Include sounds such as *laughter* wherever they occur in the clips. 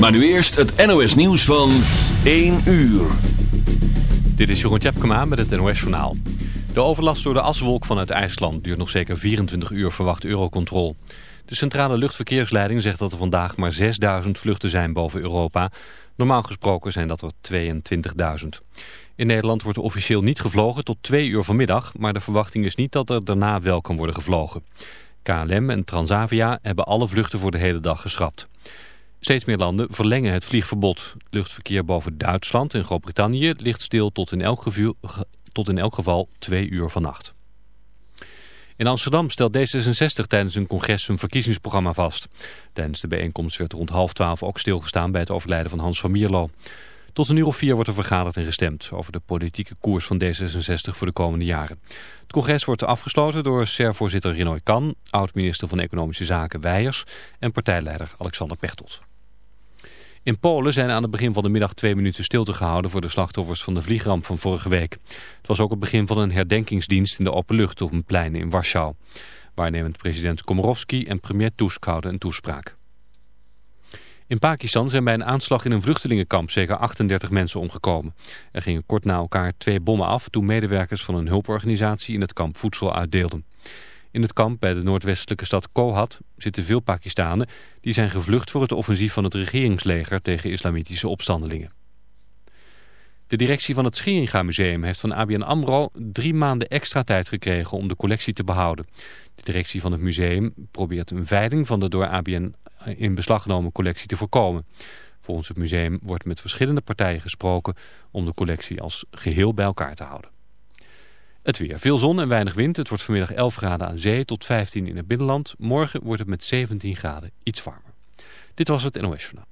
Maar nu eerst het NOS nieuws van 1 uur. Dit is Jeroen Tjepkema met het NOS Journaal. De overlast door de aswolk vanuit IJsland duurt nog zeker 24 uur, verwacht Eurocontrol. De centrale luchtverkeersleiding zegt dat er vandaag maar 6000 vluchten zijn boven Europa. Normaal gesproken zijn dat er 22.000. In Nederland wordt er officieel niet gevlogen tot 2 uur vanmiddag... maar de verwachting is niet dat er daarna wel kan worden gevlogen. KLM en Transavia hebben alle vluchten voor de hele dag geschrapt. Steeds meer landen verlengen het vliegverbod. Luchtverkeer boven Duitsland en Groot-Brittannië ligt stil tot in, elk geval, tot in elk geval twee uur vannacht. In Amsterdam stelt D66 tijdens een congres een verkiezingsprogramma vast. Tijdens de bijeenkomst werd rond half twaalf ook stilgestaan bij het overlijden van Hans van Mierlo. Tot een uur of vier wordt er vergaderd en gestemd over de politieke koers van D66 voor de komende jaren. Het congres wordt afgesloten door SER-voorzitter Rinoy Kan, oud-minister van Economische Zaken Weijers en partijleider Alexander Pechtold. In Polen zijn aan het begin van de middag twee minuten stilte gehouden voor de slachtoffers van de vliegramp van vorige week. Het was ook het begin van een herdenkingsdienst in de open lucht op een plein in Warschau. Waarnemend president Komorowski en premier Tusk houden een toespraak. In Pakistan zijn bij een aanslag in een vluchtelingenkamp zeker 38 mensen omgekomen. Er gingen kort na elkaar twee bommen af toen medewerkers van een hulporganisatie in het kamp voedsel uitdeelden. In het kamp bij de noordwestelijke stad Kohat zitten veel Pakistanen die zijn gevlucht voor het offensief van het regeringsleger tegen islamitische opstandelingen. De directie van het Scheringa Museum heeft van ABN AMRO drie maanden extra tijd gekregen om de collectie te behouden. De directie van het museum probeert een veiling van de door ABN in beslag genomen collectie te voorkomen. Volgens het museum wordt met verschillende partijen gesproken om de collectie als geheel bij elkaar te houden. Het weer. Veel zon en weinig wind. Het wordt vanmiddag 11 graden aan zee tot 15 in het binnenland. Morgen wordt het met 17 graden iets warmer. Dit was het NOS Journaal.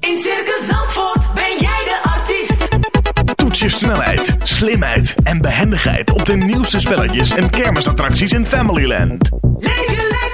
In Circus Zandvoort ben jij de artiest. Toets je snelheid, slimheid en behendigheid op de nieuwste spelletjes en kermisattracties in Familyland. Leef je lekker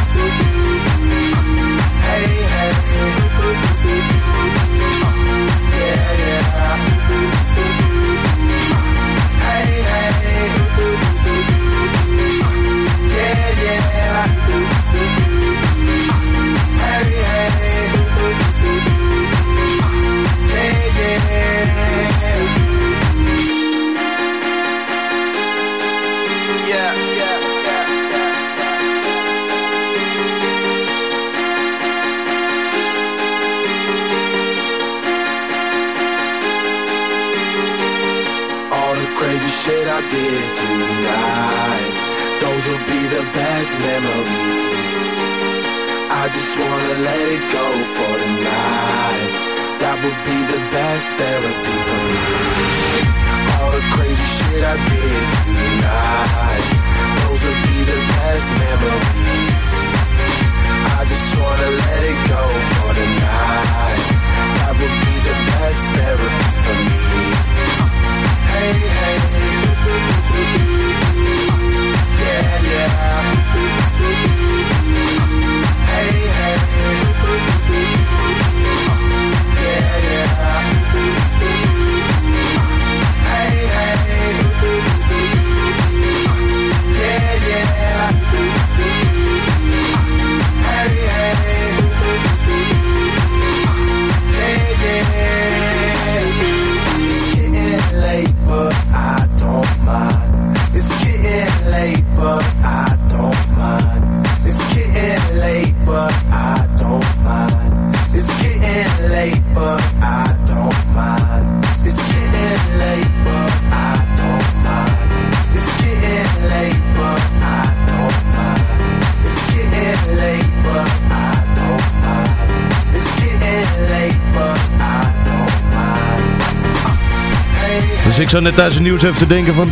Ik zou net tijdens het nieuws even te denken van...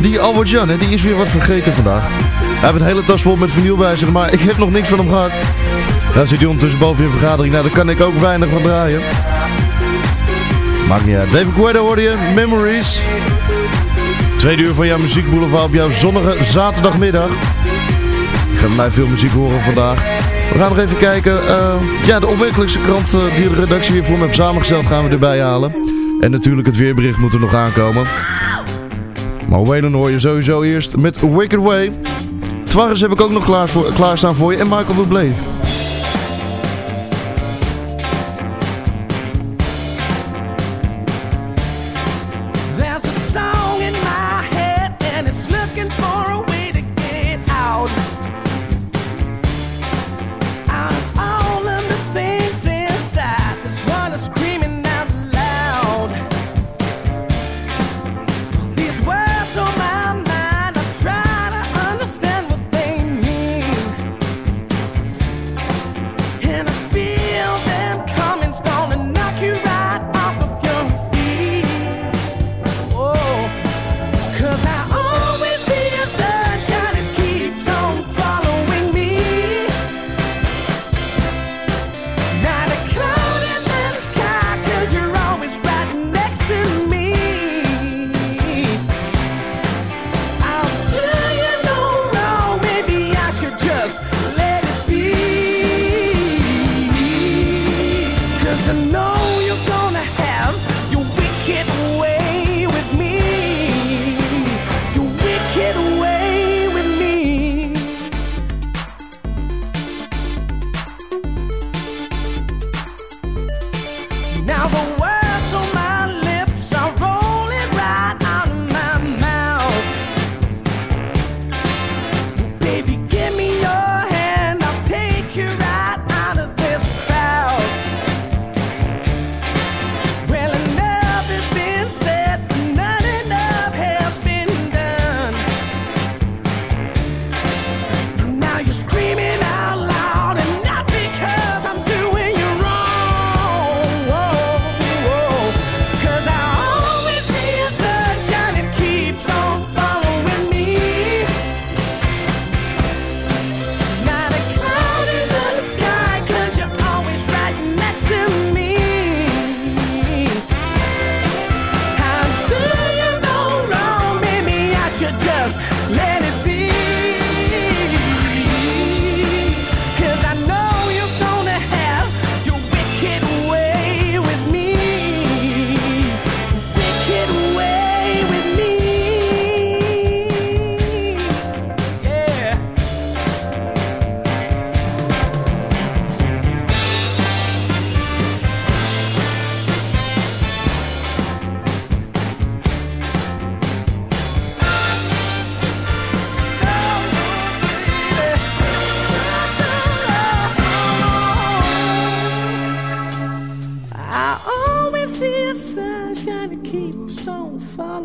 Die Albert Jan, hè, die is weer wat vergeten vandaag. Hij heeft een hele tas vol met zich, maar ik heb nog niks van hem gehad. Daar zit hij ondertussen boven in vergadering. Nou, daar kan ik ook weinig van draaien. Maakt niet uit. David Guetta hoorde je, Memories. Tweede uur van jouw muziekboulevard op jouw zonnige zaterdagmiddag. Je gaat mij veel muziek horen vandaag. We gaan nog even kijken. eh, ja, de opmerkelijkste krant eh, die de redactie weer voor me heeft samengesteld gaan we erbij halen. En natuurlijk het weerbericht moet er nog aankomen. Maar Waylon hoor je sowieso eerst met Wicked Way. Twarres heb ik ook nog klaar voor, klaarstaan voor je. En Michael Bublé.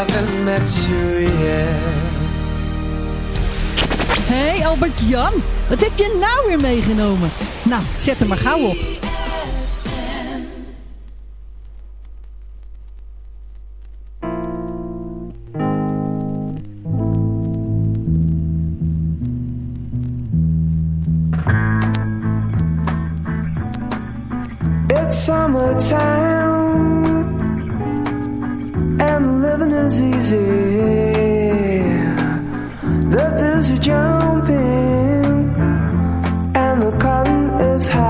Haven't met hey Albert Jan, wat heb je nou weer meegenomen? Nou, zet hem maar gauw op. cotton is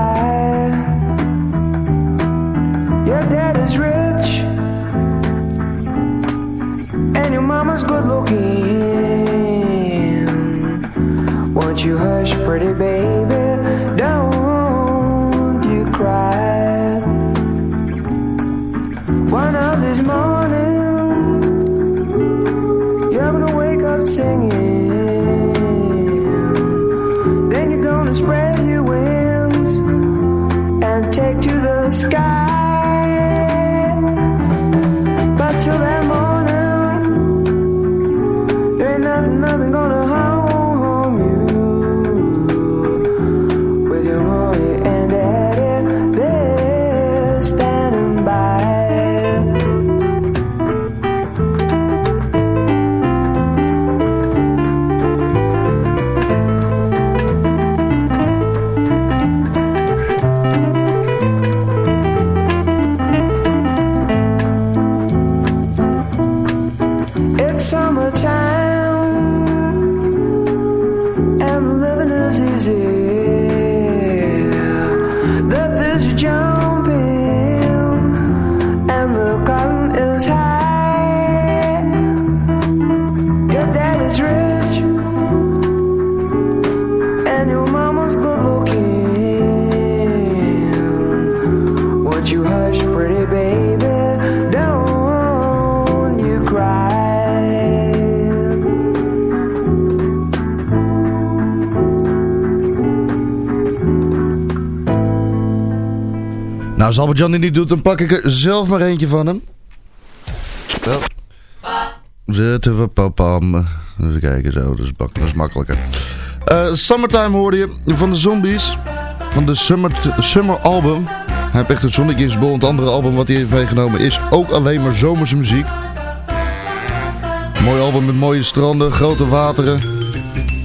als Albert Jan niet doet, dan pak ik er zelf maar eentje van hem. Zo. Zetten we papam. Even kijken zo, dat is, dat is makkelijker. Eh, Summertime hoorde je van de Zombies. Van de Summer, Summer album. Hij heeft echt een zonnetje in bol. Het andere album wat hij heeft meegenomen is ook alleen maar zomerse muziek. Mooi album met mooie stranden, grote wateren.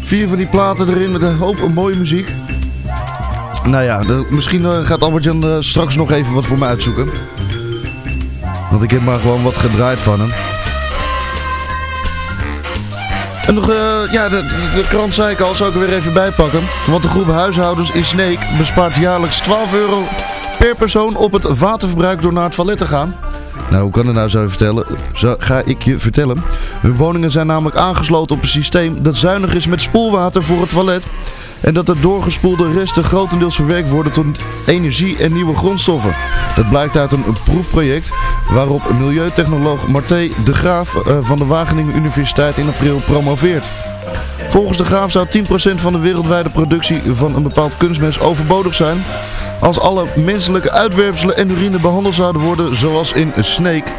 Vier van die platen erin met een hoop mooie muziek. Nou ja, misschien eh, gaat Albert-Jan eh, straks nog even wat voor me uitzoeken. Want ik heb maar gewoon wat gedraaid van hem. En nog, eh, ja, de, de, de krant zei ik al, zou ik er weer even bijpakken. Want de groep huishoudens in Sneek bespaart jaarlijks 12 euro per persoon op het waterverbruik door naar het toilet te gaan. Nou, hoe kan het nou zo vertellen? Zo ga ik je vertellen. Hun woningen zijn namelijk aangesloten op een systeem dat zuinig is met spoelwater voor het toilet. En dat de doorgespoelde resten grotendeels verwerkt worden tot energie en nieuwe grondstoffen. Dat blijkt uit een, proefproject waarop milieutechnoloog Marté de Graaf eh, van de Wageningen Universiteit in april promoveert. Volgens de Graaf zou 10% van de wereldwijde productie van een bepaald kunstmest overbodig zijn als alle menselijke uitwerpselen en urine behandeld zouden worden zoals in Snake.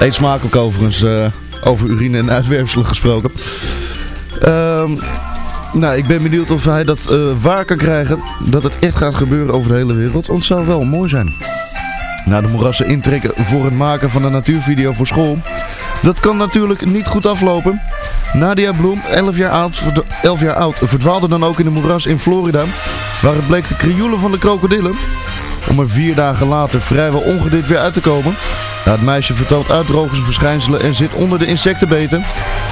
Eet smakelijk overigens eh, over urine en uitwerpselen gesproken. Ehm, nou, ik ben benieuwd of hij dat eh, waar kan krijgen. Dat het echt gaat gebeuren over de hele wereld. Want het zou wel mooi zijn. Nou, de moerassen intrekken voor het maken van een natuurvideo voor school. Dat kan natuurlijk niet goed aflopen. Nadia Bloem, 11 jaar oud, verd- 11 jaar oud verdwaalde dan ook in de moeras in Florida. Waar het bleek te krioelen van de krokodillen. Om er vier dagen later vrijwel ongedekt weer uit te komen. Nou, het meisje vertoont uitdrogingsverschijnselen en zit onder de insectenbeten.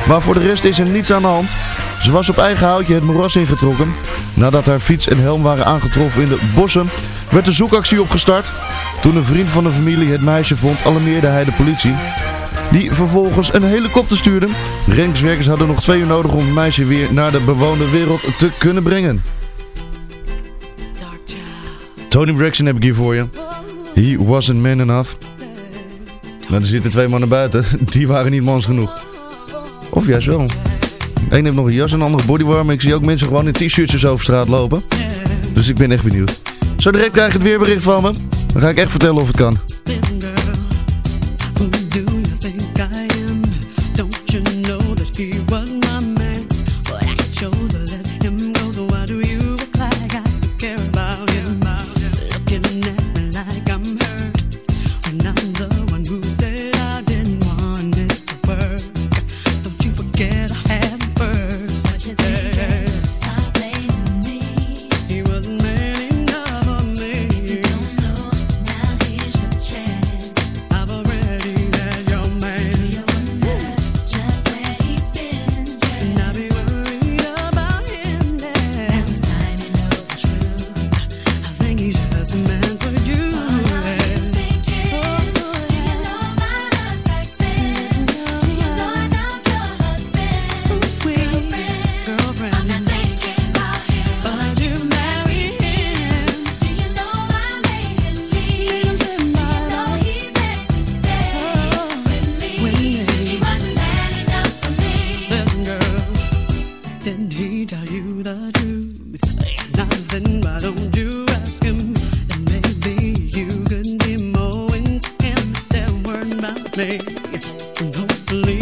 Maar voor de rest is er niets aan de hand. Ze was op eigen houtje het moeras ingetrokken. Nadat haar fiets en helm waren aangetroffen in de bossen, werd de zoekactie opgestart. Toen een vriend van de familie het meisje vond, alarmeerde hij de politie. Die vervolgens een helikopter stuurde. Reddingswerkers hadden nog twee uur nodig om het meisje weer naar de bewoonde wereld te kunnen brengen. Tony Braxton heb ik hier voor je. He wasn't man enough. Nou, er zitten twee mannen buiten. *laughs* Die waren niet mans genoeg. Of juist wel. Eén heeft nog een jas en de andere bodywarm. Ik zie ook mensen gewoon in t-shirtjes over straat lopen. Dus ik ben echt benieuwd. Zo direct krijg ik het weerbericht van me. Dan ga ik echt vertellen of het kan. And hopefully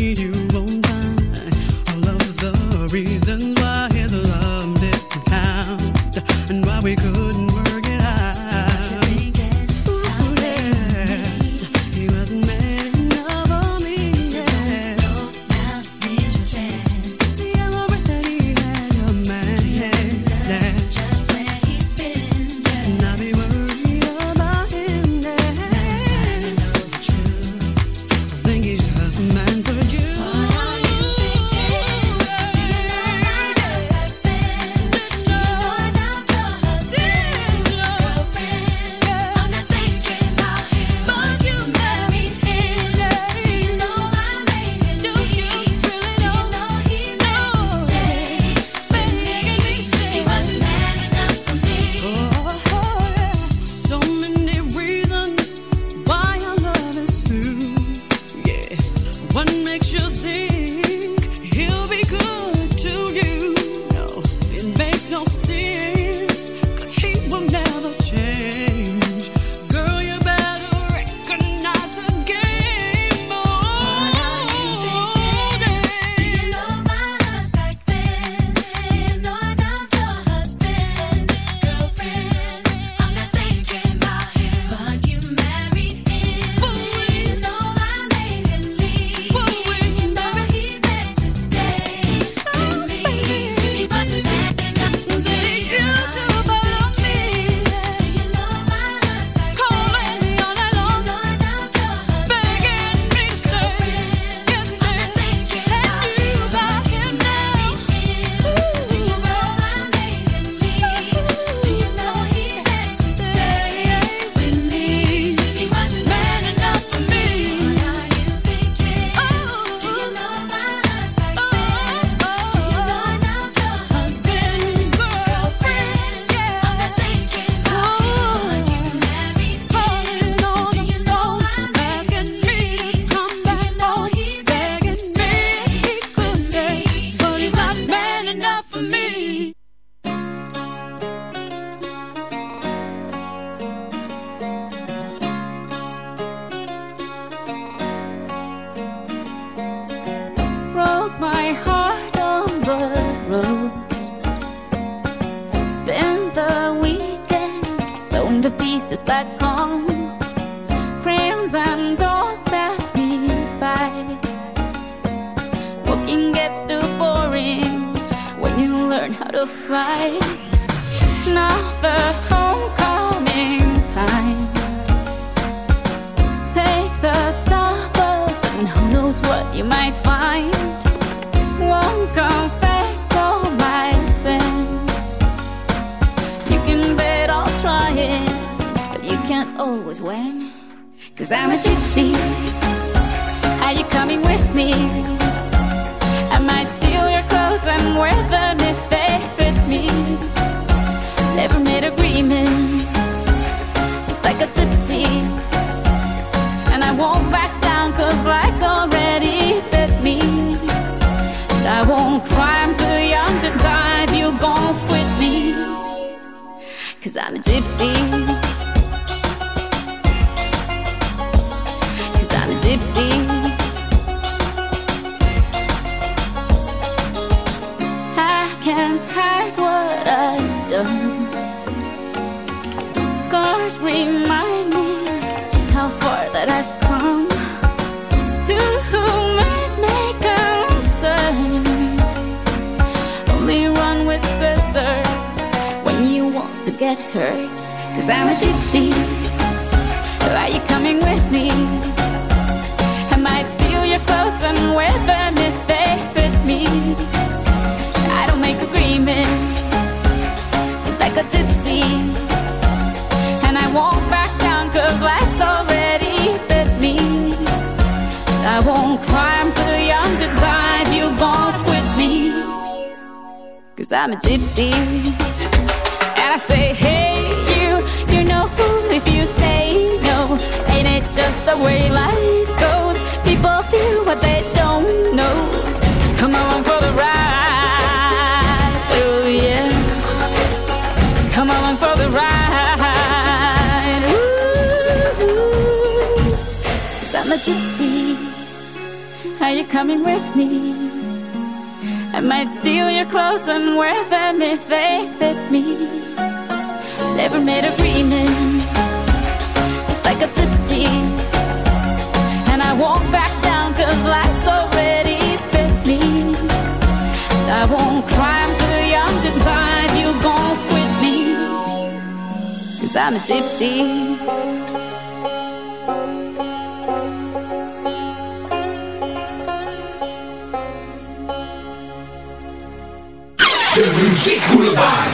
remind me just how far that I've come. To whom it may concern, only run with scissors when you want to get hurt. Cause I'm a gypsy. Are you coming with me? I might steal your clothes and wear them if they fit me. I don't make agreements, just like a gypsy. Cause I'm a gypsy. And I say, hey, you, you're no fool if you say no. Ain't it just the way life goes? People feel what they don't know. Come on for the ride, oh yeah. Come on for the ride, ooh. Cause I'm a gypsy. Are you coming with me? I might steal your clothes and wear them if they fit me. Never made agreements, just like a gypsy. And I won't back down cause life's already fit me. I won't cry, I'm too young to cry if you gon' quit me. Cause I'm a gypsy. De Muziek Boulevard.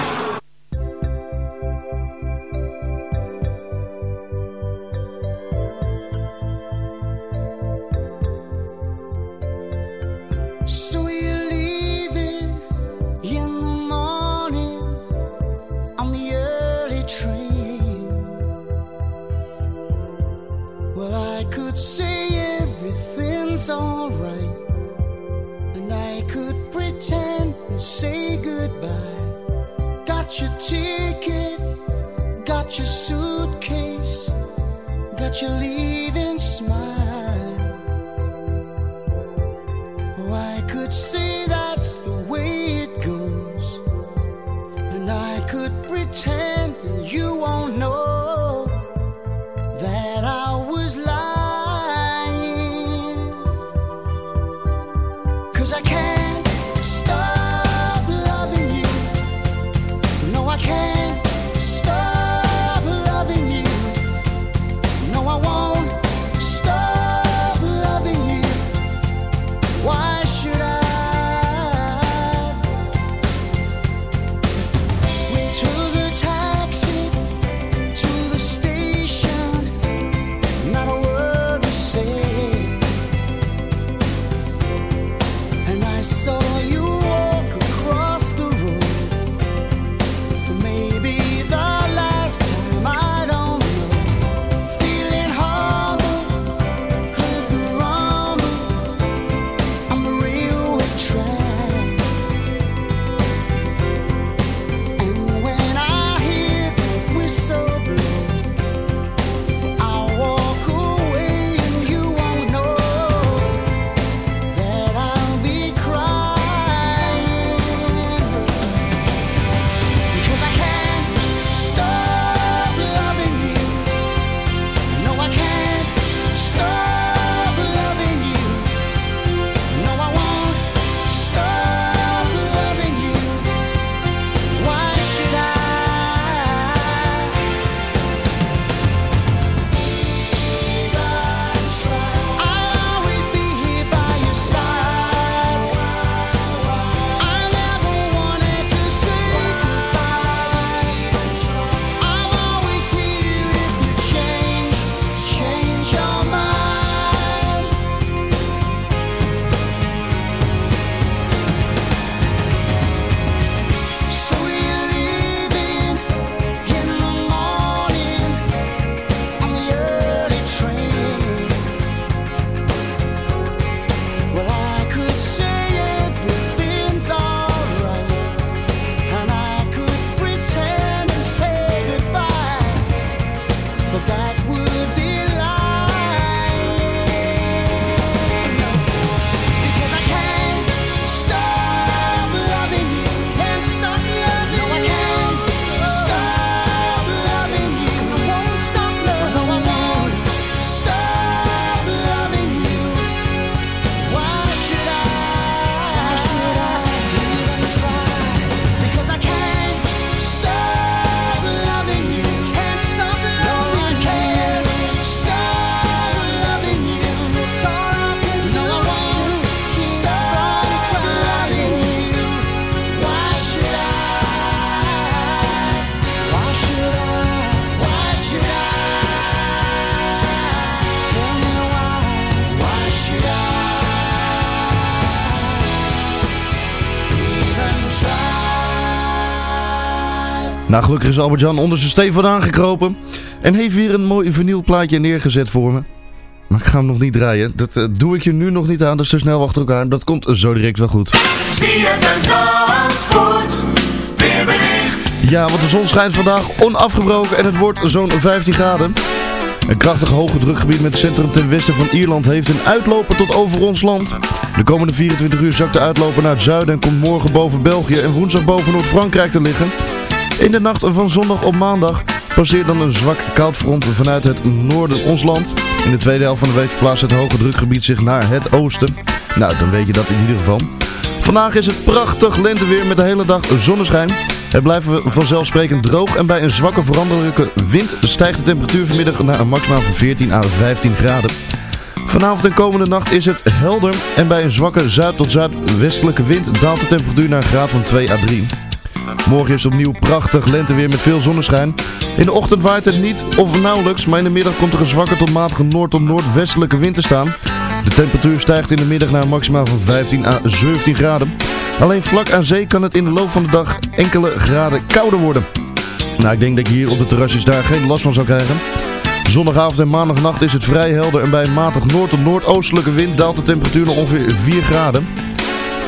Nou, gelukkig is Albert-Jan onder zijn steen vandaan gekropen. En heeft weer een mooi vinylplaatje neergezet voor me. Maar ik ga hem nog niet draaien. Dat eh, doe ik je nu nog niet aan, dus te snel achter elkaar. Dat komt zo direct wel goed. ZFM Zandvoort, weerbericht. Ja, want de zon schijnt vandaag onafgebroken en het wordt zo'n 15 graden. Een krachtig hoge drukgebied met het centrum ten westen van Ierland heeft een uitloper tot over ons land. De komende 24 uur zakt de uitloper naar het zuiden en komt morgen boven België en woensdag boven Noord-Frankrijk te liggen. In de nacht van zondag op maandag passeert dan een zwak koudfront vanuit het noorden ons land. In de tweede helft van de week plaatst het hoge drukgebied zich naar het oosten. Nou, dan weet je dat in ieder geval. Vandaag is het prachtig lenteweer met de hele dag zonneschijn. Het blijft vanzelfsprekend droog en bij een zwakke veranderlijke wind stijgt de temperatuur vanmiddag naar een maximaal van 14 à 15 graden. Vanavond en komende nacht is het helder en bij een zwakke zuid- tot zuidwestelijke wind daalt de temperatuur naar een graad van 2 à 3. Morgen is opnieuw prachtig lenteweer met veel zonneschijn. In de ochtend waait het niet of nauwelijks, maar in de middag komt er een zwakke tot matige noord- tot noordwestelijke wind te staan. De temperatuur stijgt in de middag naar een maximaal van 15 à 17 graden. Alleen vlak aan zee kan het in de loop van de dag enkele graden kouder worden. Nou, ik denk dat ik hier op de terrasjes daar geen last van zou krijgen. Zondagavond en maandagnacht is het vrij helder en bij een matig noord- tot noordoostelijke wind daalt de temperatuur naar ongeveer 4 graden.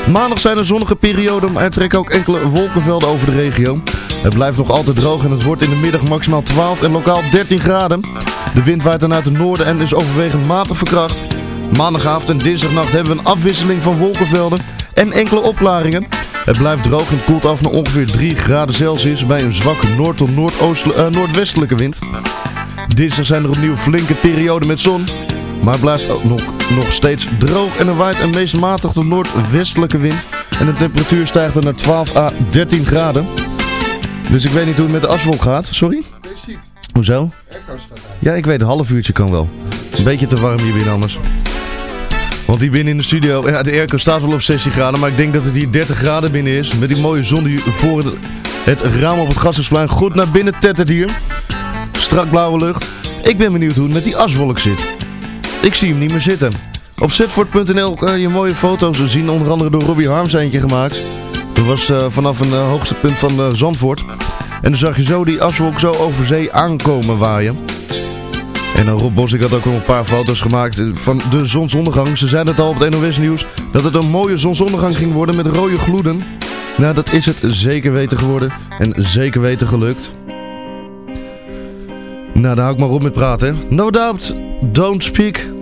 Maandag zijn er zonnige perioden, maar er trekken ook enkele wolkenvelden over de regio. Het blijft nog altijd droog en het wordt in de middag maximaal 12 en lokaal 13 graden. De wind waait dan uit het noorden en is overwegend matig verkracht. Maandagavond en dinsdagnacht hebben we een afwisseling van wolkenvelden en enkele opklaringen. Het blijft droog en koelt af naar ongeveer 3 graden Celsius bij een zwakke noord- tot eh, noordwestelijke wind. Dinsdag zijn er opnieuw flinke perioden met zon. Maar het blijft ook nog, nog steeds droog en er waait een meest matig tot noordwestelijke wind. En de temperatuur stijgt dan naar 12 à 13 graden. Dus ik weet niet hoe het met de aswolk gaat. Sorry? Hoezo? Ja, ik weet, een half uurtje kan wel. Een beetje te warm hier binnen anders. Want hier binnen in de studio, ja, de airco staat wel op 16 graden, maar ik denk dat het hier 30 graden binnen is. Met die mooie zon die voor het, raam op het Gassersplein goed naar binnen tettert hier. Strak blauwe lucht. Ik ben benieuwd hoe het met die aswolk zit. Ik zie hem niet meer zitten. Op zfort.nl kan je mooie foto's zien, onder andere door Robbie Harms eentje gemaakt. Dat was eh, vanaf een eh, hoogste punt van eh, Zandvoort. En dan zag je zo die aswolk zo over zee aankomen waaien. En dan Rob Bos, ik had ook nog een paar foto's gemaakt van de zonsondergang. Ze zeiden het al op het NOS nieuws dat het een mooie zonsondergang ging worden met rode gloeden. Nou, dat is het zeker weten geworden en zeker weten gelukt. Nou, daar hou ik maar op met praten. No doubt, don't speak.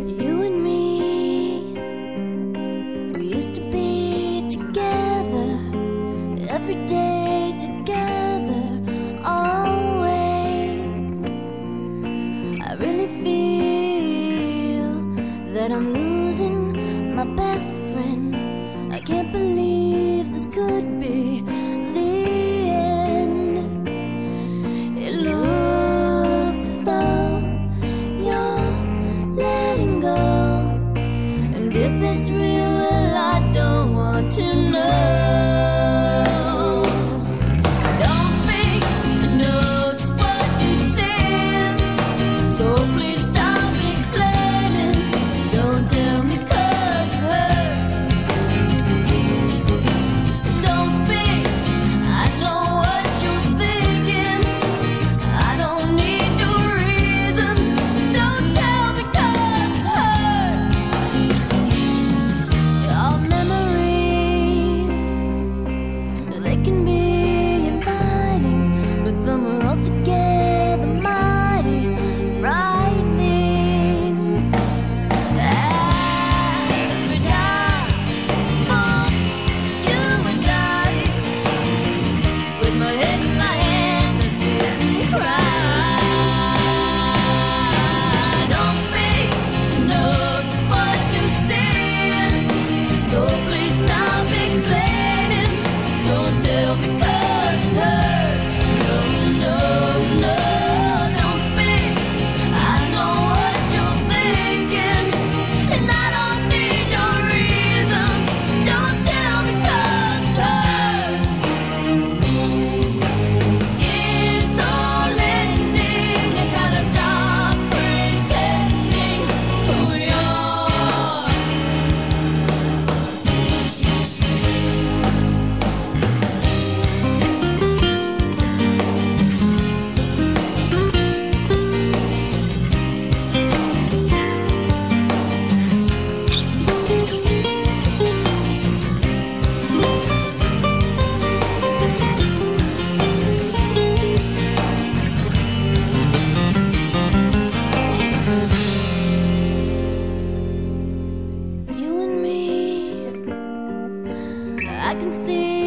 I can see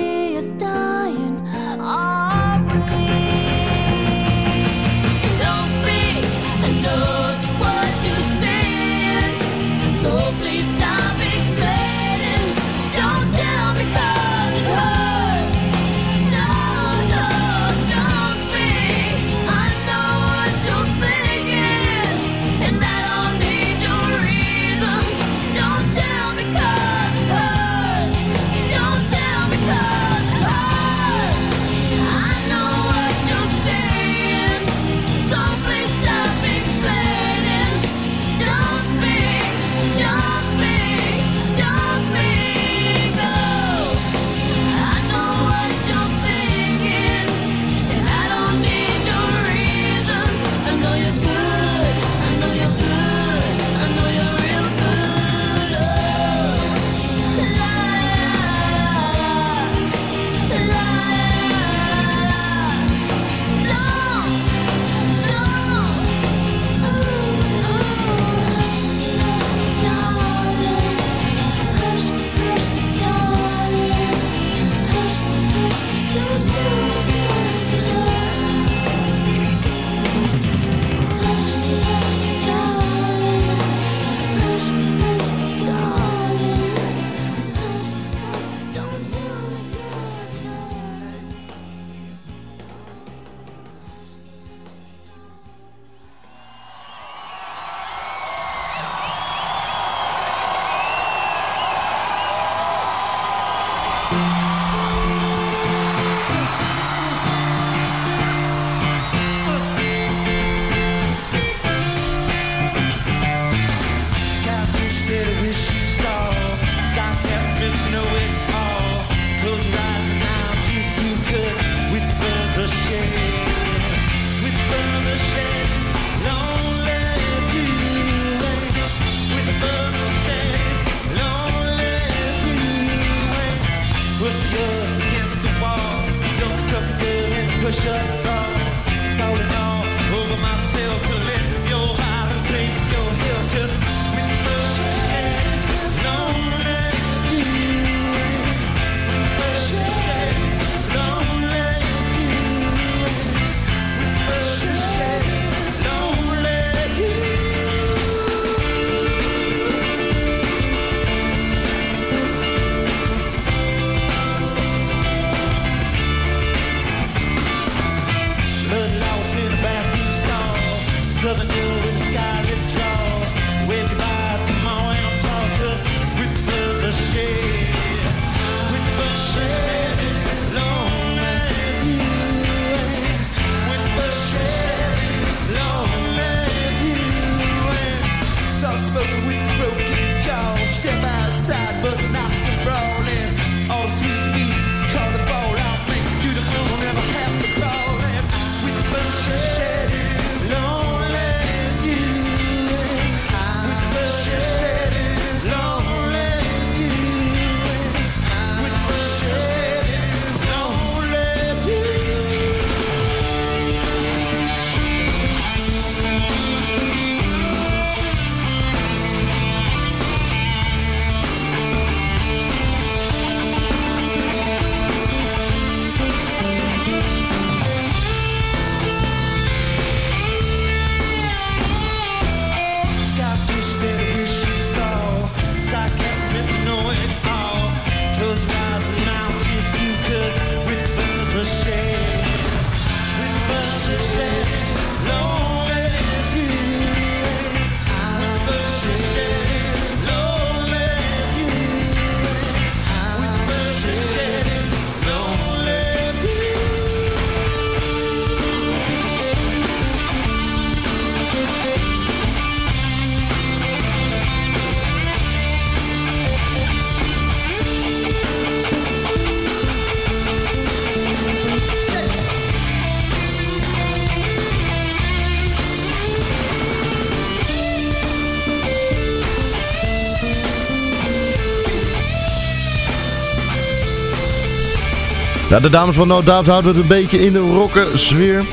De dames van No Doubt houden het een beetje in de rocken sfeer.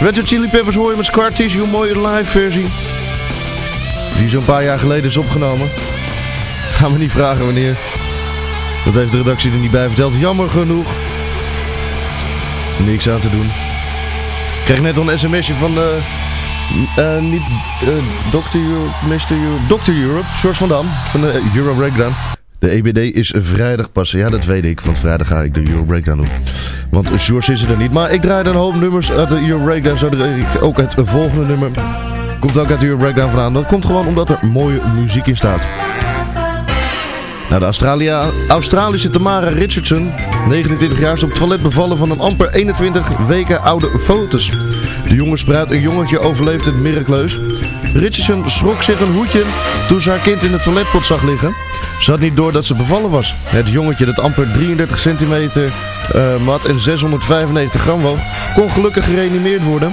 Red Chili Peppers hoor je met Scar Tissue, een mooie live versie. Die zo'n paar jaar geleden is opgenomen. *laughs* Gaan we niet vragen wanneer. Dat heeft de redactie er niet bij verteld. Jammer genoeg. Niks aan te doen. Ik kreeg net al een sms'je van... eh, niet eh Dr. Europe, Mr. Europe, Dr. Europe, George van Dam, van de Euro Breakdown. De EBD is vrijdag pas. Ja, dat weet ik, want vrijdag ga ik de Euro Breakdown doen. Want George is er niet. Maar ik draai een hoop nummers uit de Euro Breakdown. Zo ook het volgende nummer. Komt ook uit de Euro Breakdown vandaan. Dat komt gewoon omdat er mooie muziek in staat. Nou, de Australische Tamara Richardson, 29 jaar, is op toilet bevallen van een amper 21 weken oude foetus. De jonge spruit, een jongetje, overleeft het miraculeus. Richardson schrok zich een hoedje toen ze haar kind in het toiletpot zag liggen. Ze had niet door dat ze bevallen was. Het jongetje, dat amper 33 centimeter eh, mat en 695 gram woog, kon gelukkig gereanimeerd worden.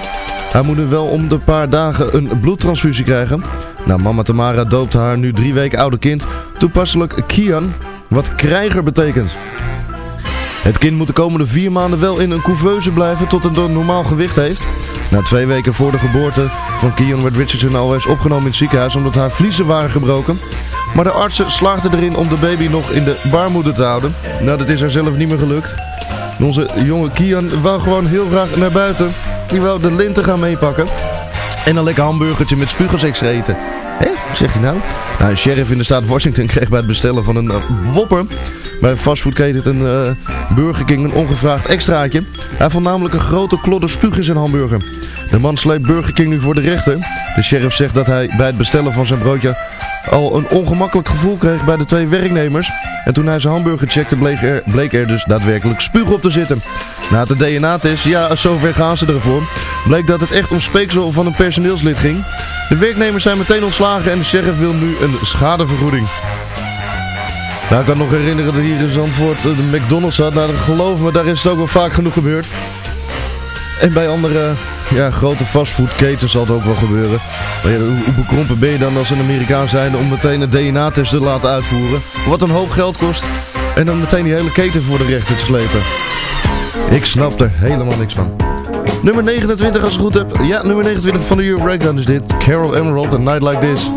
Hij moet nu wel om de paar dagen een bloedtransfusie krijgen. Nou, mama Tamara doopt haar nu drie weken oude kind toepasselijk Kian, wat krijger betekent. Het kind moet de komende vier maanden wel in een couveuse blijven tot het een normaal gewicht heeft. Na twee weken voor de geboorte van Kian werd Richardson al eens opgenomen in het ziekenhuis omdat haar vliezen waren gebroken. Maar de artsen slaagden erin om de baby nog in de baarmoeder te houden. Nou, dat is haar zelf niet meer gelukt. Onze jonge Kian wou gewoon heel graag naar buiten. Die wou de linten gaan meepakken. En een lekker hamburgertje met spuugelseks eten. Hé, zegt hij nou? Nou, een sheriff in de staat Washington kreeg bij het bestellen van een uh, wopper bij fastfoodketen een uh, Burger King een ongevraagd extraatje. Hij vond namelijk een grote klodder spuug in zijn hamburger. De man sleept Burger King nu voor de rechter. De sheriff zegt dat hij bij het bestellen van zijn broodje al een ongemakkelijk gevoel kreeg bij de twee werknemers. En toen hij zijn hamburger checkte bleek er, bleek er dus daadwerkelijk spuug op te zitten. Na het DNA-test, ja zover gaan ze ervoor, bleek dat het echt om speeksel van een personeelslid ging. De werknemers zijn meteen ontslagen en de sheriff wil nu een schadevergoeding. Nou, ik kan nog herinneren dat hier in Zandvoort eh, de McDonald's had. Nou, geloof me, daar is het ook wel vaak genoeg gebeurd. En bij andere ja, grote fastfoodketens zal het ook wel gebeuren. Maar ja, hoe, bekrompen ben je dan als een Amerikaan zijnde om meteen een DNA-test te laten uitvoeren? Wat een hoop geld kost. En dan meteen die hele keten voor de rechter te slepen. Ik snap er helemaal niks van. Nummer 29 als ik het goed heb. Ja, nummer 29 van de Euro Breakdown is dit. Carol Emerald, A Night Like This.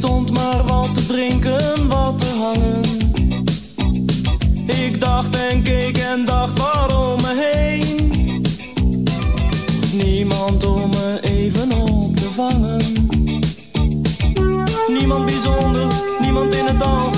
Wat te drinken, wat te hangen. Ik dacht en keek en dacht waarom me heen. Niemand om me even op te vangen. Niemand bijzonder, niemand in het algemeen.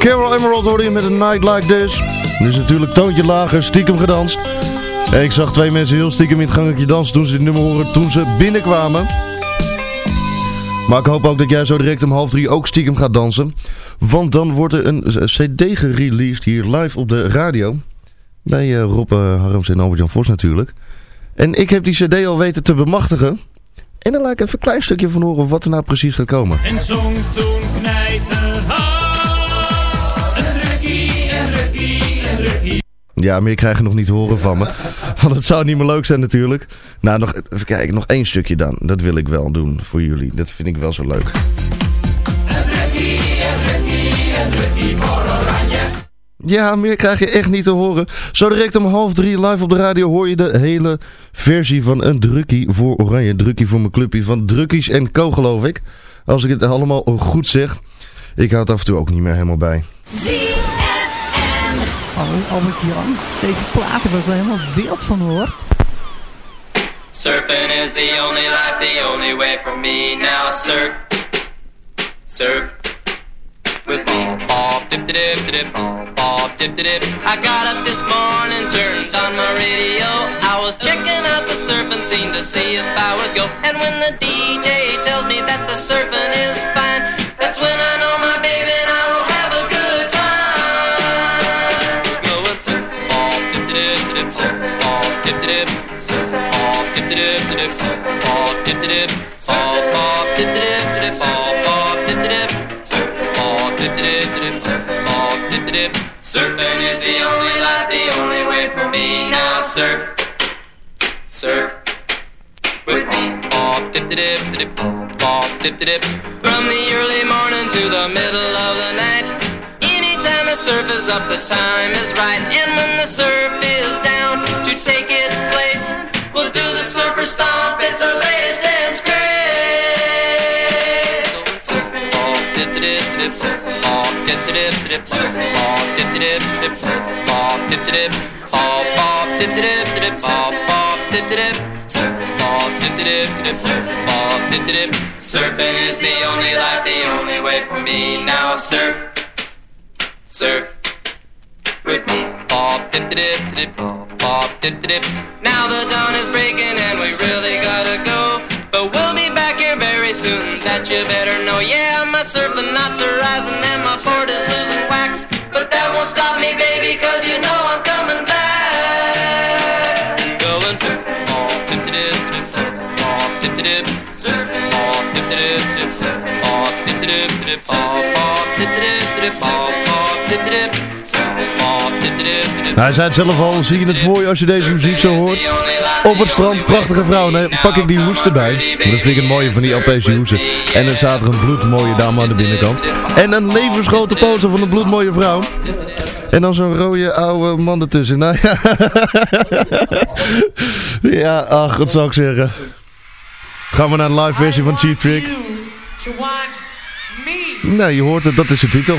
Carol Emerald hoorde je met een night like this. Dus natuurlijk toontje lager, stiekem gedanst. En ik zag twee mensen heel stiekem in het gangetje dansen toen ze het nummer horen toen ze binnenkwamen. Maar ik hoop ook dat jij zo direct om half drie ook stiekem gaat dansen. Want dan wordt er een cd gereleased hier live op de radio. Bij eh, Rob uh, Harms en Albert-Jan Vos natuurlijk. En ik heb die cd al weten te bemachtigen. En dan laat ik even een klein stukje van horen wat er nou precies gaat komen. En zong toen. Ja, meer krijg je nog niet te horen van me. *laughs* Want het zou niet meer leuk zijn natuurlijk. Nou, nog, even kijken, nog één stukje dan. Dat wil ik wel doen voor jullie. Dat vind ik wel zo leuk. Een drukkie, een drukkie, een drukkie voor oranje. Ja, meer krijg je echt niet te horen. Zo direct om half drie live op de radio hoor je de hele versie van een drukkie voor Oranje. Drukkie voor mijn clubje van Drukkies en Co geloof ik. Als ik het allemaal goed zeg. Ik houd het af en toe ook niet meer helemaal bij. Oh, Albert Jan, deze platen waar ik helemaal wild van hoor. Surfing is the only life, the only way for me now. Surf, surf with me. Bob, dip, dip, dip, bob, dip, dip, dip. I got up this morning, turned on my radio. I was checking out the surfing scene to see if I would go. And when the DJ tells me that the surfing is fine, that's when I know my baby Surfing is the only life, the only way for me now. Surf, surf with me. Dip, dip. From the early morning to the middle of the night. Anytime the surf is up, the time is right. And when the surf is down to take its place, we'll do the surfer stomp. It's the latest dance craze. Surf, bob, dip, dip, dip, surf, bob, dip, dip, dip, surf, bob, dip, dip, dip, surf, bob, dip, dip, bob, bob, dip, dip, dip, bob, bob, dip, dip, surf, bob, dip, dip, dip, surf, bob, dip, dip. Surfing is the only life, the only way for me now. Surf, surf with me. Bob, dip, dip, dip, bob, dip, dip. Now the dawn is breaking and we really gotta go. But we'll be back here very soon, that you better know. Yeah, my surfing knots are rising and my board is losing wax. But that won't stop me, baby, cause you know I'm coming back. Go and surf, bob, dip, dip, dip, bob, dip, dip, bob, dip, dip, dip, bob, dip, dip, dip, bob, bob, dip, dip, dip, bob, Nou, hij zei het zelf al, zie je het voor je als je deze muziek zo hoort. Op het strand, prachtige vrouw. Nee, pak ik die hoest erbij. Dat vind ik het mooie van die Alpese hoesen. En dan staat er een bloedmooie dame aan de binnenkant. En een levensgrote pose van een bloedmooie vrouw. En dan zo'n rode oude man ertussen. Nou ja. *laughs* ja, ach, wat zou ik zeggen. Gaan we naar een live versie van Cheap Trick. Nou, je hoort het, dat is de titel.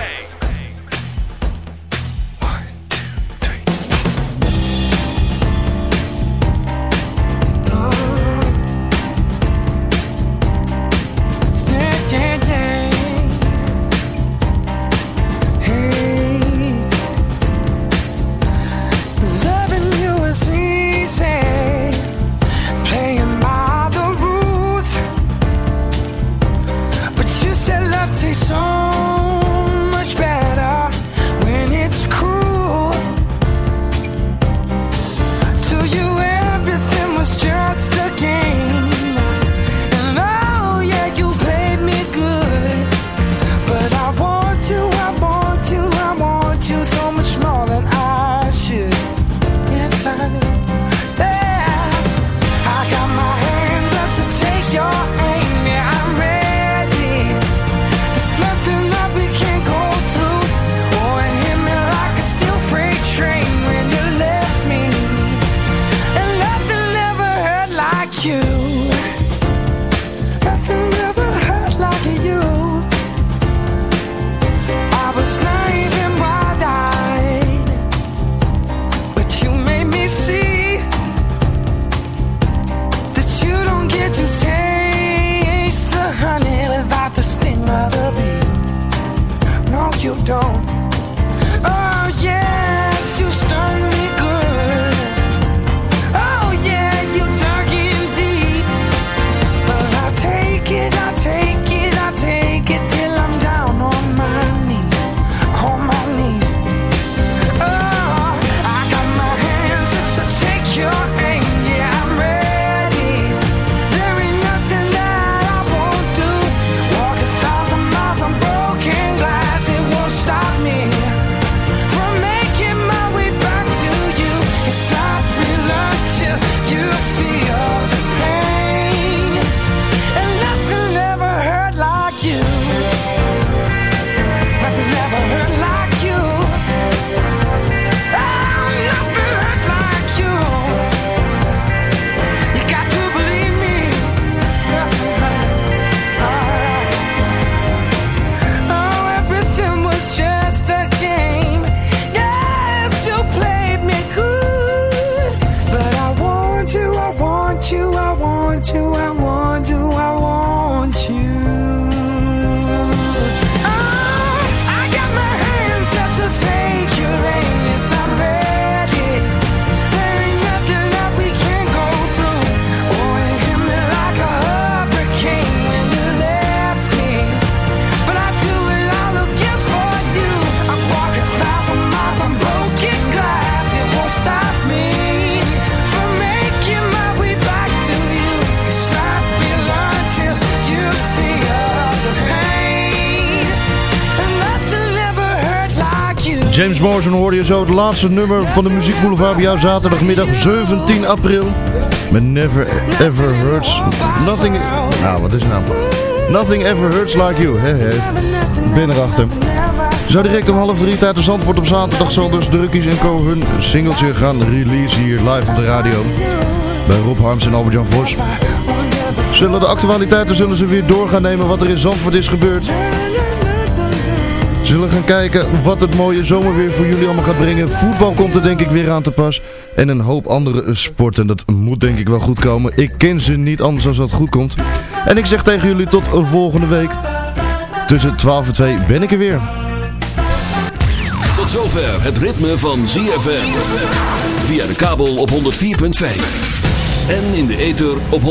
James Morrison hoorde je zo het laatste nummer van de Muziek Boulevard bij jou zaterdagmiddag 17 april. Met Never Ever Hurts Nothing... Nou, wat is nou? Nothing Ever Hurts Like You. He, he. Ik direct om half drie tijd de Zandvoort op zaterdag zal dus Drukkies en Co hun singeltje gaan release hier live op de radio. Bij Rob Harms en Albert-Jan Vos. Zullen de actualiteiten zullen ze weer door gaan nemen wat er in Zandvoort is gebeurd. Zullen gaan kijken wat het mooie zomerweer voor jullie allemaal gaat brengen. Voetbal komt er denk ik weer aan te pas. En een hoop andere sporten. Dat moet denk ik wel goed komen. Ik ken ze niet anders als dat goed komt. En ik zeg tegen jullie tot volgende week. Tussen 12 en 2 ben ik er weer. Tot zover het ritme van ZFM. Via de kabel op 104.5. En in de ether op 106.9.